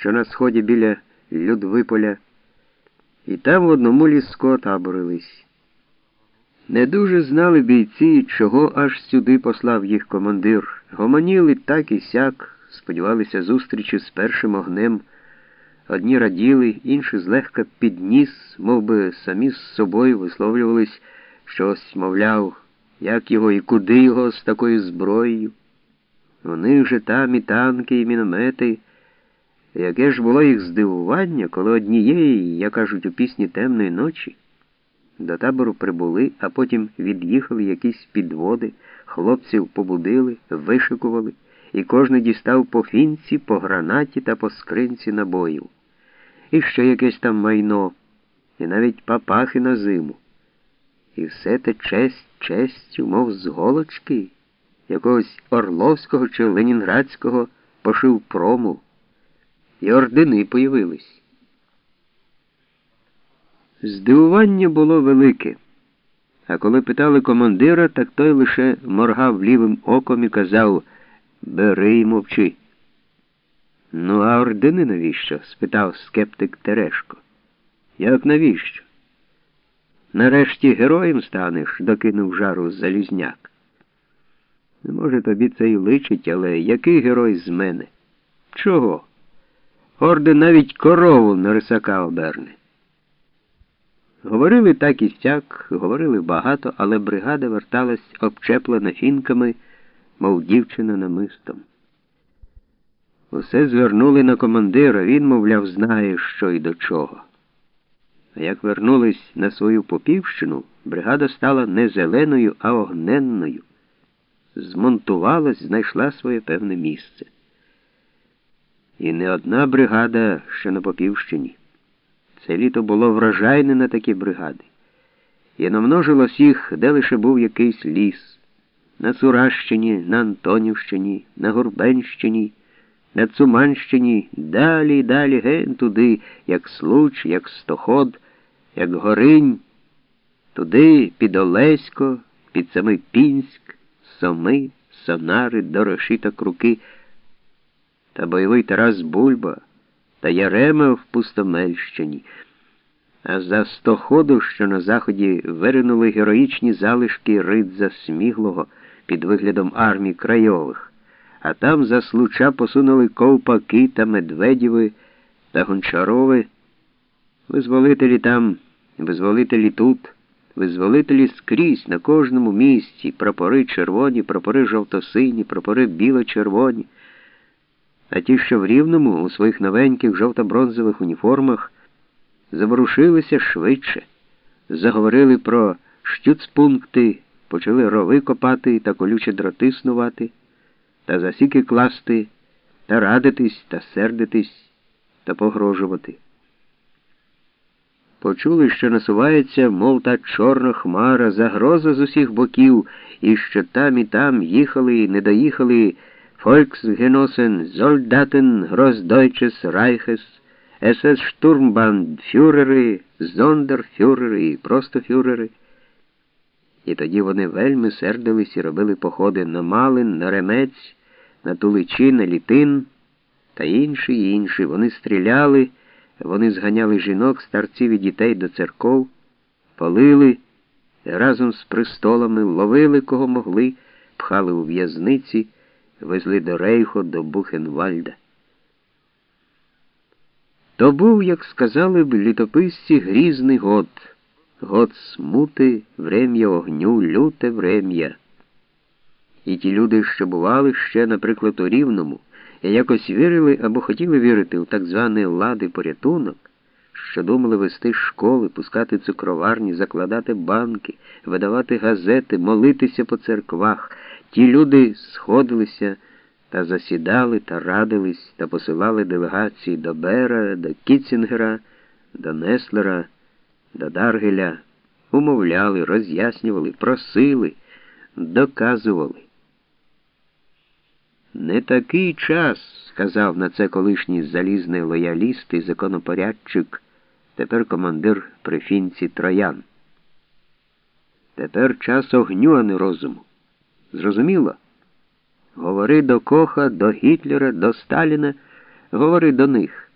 що на сході біля Людвиполя, і там в одному ліско таборились. Не дуже знали бійці, чого аж сюди послав їх командир. Гомоніли так і сяк, сподівалися зустрічі з першим огнем. Одні раділи, інші злегка підніс, мов би самі з собою висловлювались щось, мовляв, як його і куди його з такою зброєю. У них же там і танки, і міномети. Яке ж було їх здивування, коли однієї, як кажуть у пісні темної ночі, до табору прибули, а потім від'їхали якісь підводи, хлопців побудили, вишикували, і кожен дістав по фінці, по гранаті та по скринці набоїв. І ще якесь там майно, і навіть папахи на зиму. І все те честь честю, мов з голочки, якогось Орловського чи Ленінградського пошив прому, і ордени появились. Здивування було велике, а коли питали командира, так той лише моргав лівим оком і казав Бери й мовчи. Ну, а ордени навіщо? спитав скептик Терешко. Як навіщо? Нарешті героєм станеш, докинув жару Залізняк. Може, тобі це й личить, але який герой з мене? Чого? Орден навіть корову на рисака оберне. Говорили так і сяк, говорили багато, але бригада верталась обчеплена фінками, мов дівчина намистом. Усе звернули на командира, він, мовляв, знає, що й до чого. А як вернулись на свою Попівщину, бригада стала не зеленою, а огненною. Змонтувалась, знайшла своє певне місце. І не одна бригада ще на Попівщині. Це літо було врожайне на такі бригади. І намножилось їх, де лише був якийсь ліс. На Суращині, на Антонівщині, на Горбенщині, на Цуманщині, далі і далі ген туди, як Случ, як Стоход, як Горинь, туди під Олесько, під самий Пінськ, Соми, Сонари, Дороші та Круки, та бойовий Тарас Бульба та Ярема в Пустомельщині. А за стоходу, що на заході виринули героїчні залишки Ридза Сміглого під виглядом армій крайових, а там за случа посунули ковпаки та Медведєви та Гончарови. Визволителі там, визволителі тут, визволителі скрізь на кожному місці, прапори червоні, прапори жовто-сині, прапори біло-червоні. А ті, що в Рівному, у своїх новеньких жовто-бронзових уніформах, заворушилися швидше, заговорили про штюцпункти, почали рови копати та колючі дроти снувати, та засіки класти, та радитись, та сердитись, та погрожувати. Почули, що насувається, мов та чорна хмара, загроза з усіх боків, і що там і там їхали і не доїхали. Volksgenossen, Soldaten, Großdeutsches Reiches, СС-штурмбандфюрери, зондерфюрери і просто фюрери. І тоді вони вельми сердились і робили походи на Малин, на Ремець, на Туличі, на Літин та інші і інші. Вони стріляли, вони зганяли жінок, старців і дітей до церков, палили, разом з престолами ловили кого могли, пхали у в'язниці везли до Рейхо, до Бухенвальда. То був, як сказали б літописці, грізний год, год смути, врем'я огню, люте врем'я. І ті люди, що бували ще, наприклад, у Рівному, і якось вірили або хотіли вірити в так званий лади порятунок, що думали вести школи, пускати цукроварні, закладати банки, видавати газети, молитися по церквах. Ті люди сходилися та засідали та радились та посилали делегації до Бера, до Кіцінгера, до Неслера, до Даргеля, умовляли, роз'яснювали, просили, доказували. Не такий час, сказав на це колишній залізний лояліст і законопорядчик, тепер командир при фінці Троян. Тепер час огню, а не розуму. Зрозуміло? Говори до Коха, до Гітлера, до Сталіна, говори до них.